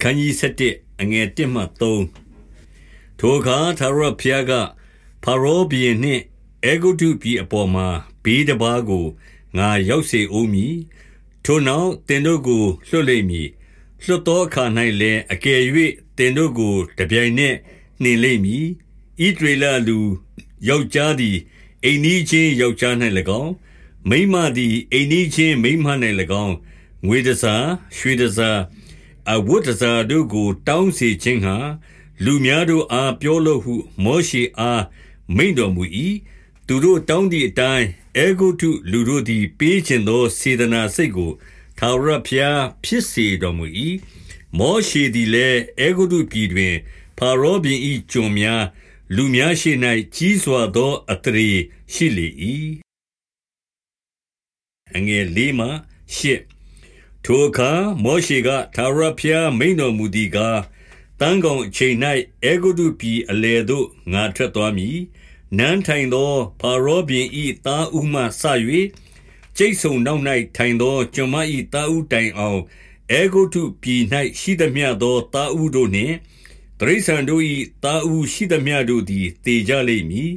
အခန်းကြီး7အငယ်1မှ3ထိုအခါသာရဘုရားကဖာရောဘီရင်နှင့်အေဂုတုပြည်အပေါ်မှာဘေးတပါးကိုငါရောက်စေဦးမည်ထိုနောက်တင်တို့ကိုလွှတ်လိမ့်မည်လွှတ်သောအခါ၌လည်းအကယ်၍တင်တို့ကိုတပြိုင်နက်နှင်လိမ့်မည်ဣဒရေလလူယောက်ျားသည်အိမ်နီးချင်းယောက်ျား၌၎င်းမိန်းမသည်အိမ်နီးချင်းမိန်းမ၌၎င်းငွေတစားရွှေတစား အဝတ်တစားတို့ကို တောင်းစေခြင်းဟာလူများတို့အားပြောလို့ဟု မောရှေအားမိန့်တော်မူ၏သူတို့တောင်းသည့်အတိုင်းအေဂုတုလူတို့သည် ပေးခြင်းသော စေတနာစိတ်ကိုထာဝရဘုရားဖြစ်စေတော်မူ၏မောရှေသည်လည်းအေဂုတုပြည်တွင်ဖာရောဘင်၏ကျွန်များလူများရှိ၌ကြီးစွာသောအတရေရှိလေ၏အငယ်လေးမှရှစ် ထိုအခါ မောရှေက ထာဝရဘုရား မိန်တော်မူသည်ကားတန်ကောင်အချိန်၌အေဂုတုပြည်အလေသို့ ငါထွက်သွားမည် နန်းထိုင်သောဖာရောဘင်ဤသားဥမှဆ၍ကျိတ်ဆုံနောက်၌ထိုင်သော ကျွန်မဤသားဥတိုင်အောင်အေဂုတုပြည်၌ရှိသမျှသော သားဥတို့နှင့်တရိษံတို့၏သားဥရှိသမျှတို့သည်တေကြလိမ့်မည်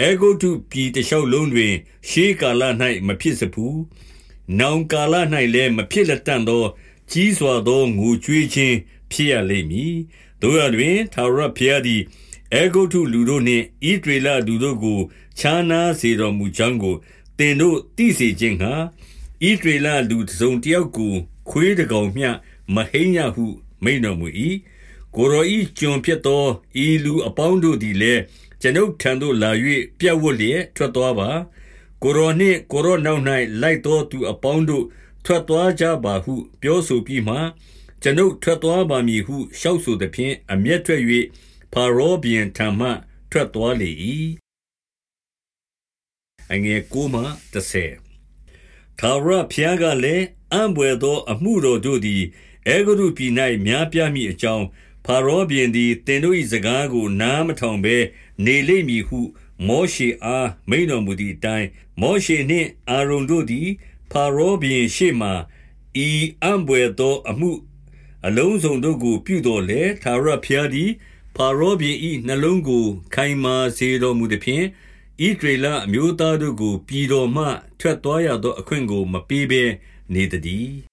အေဂုတုပြည်တလျှောက်လုံးတွင် ရှေးကာလ၌မဖြစ်စဖူး နောင်ကာလ၌လည်းမဖြစ်လက်တန့်သော ကြီးစွာသောငိုကြွေးခြင်းဖြစ်ရလိမ့်မည်တို့ရတွင်သာရဘုရားသည်အေဂုတုလူတို့နှင့်ဣဒရေလလူတို့ကိုခြားနာစေတော်မူကြောင်းကိုသင်တို့သိစေခြင်းဟာဣဒရေလလူစုံတယောက်ကိုခွေးတကောင်မျှမဟိမ့်ရဟုမိန်တော်မူ၏ကိုရောဤကျွန်ဖြစ်သောဤလူအပေါင်းတို့သည်လည်းကျွန်ုပ်ထံသို့လာ၍ပြတ်ဝတ်လျက်ထွက်သွားပါ ကိုရောနှင့်ကိုရောနောက်၌လိုက်သောသူအပေါင်းတို့ ထွက်သွားကြပါဟု ပြောဆိုပြီးမှကျွန်ုပ်ထွက်သွားပါမည်ဟုလျှောက်ဆိုသဖြင့်အမျက်ထွက်၍ဖာရောဘီရင်ထံမှထွက်သွားလေ၏အငယ်ကိုမှ30သာရဘုရားကလည်းအံပွေသော အမှုတော်တို့သည်အေဂရုပြည်၌များပြားမိအကြောင်းဖာရောဘီရင်သည်တင်တို့၏စကားကို နားမထောင်ဘဲနေလိမ့်မည်ဟု မောရှေအားမိန်တော်မူသည့်အတိုင်းမောရှေနှင့်အာရုန်တို့သည်ဖာရောဘီရင်ရှေ့မှဤအံပွေသောအမှု အလုံးစုံတို့ကို ပြုတော်လေသာရဖျားသည်ဖာရောဘီ၏နှလုံးကို ခိုင်မာစေတော်မူသည်ဖြင့်ဣဒရေလအမျိုးသားတို့ကို ပြည်တော်မှ ထွက်သွားရသောအခွင့်ကို မပေးဘဲနေတည်း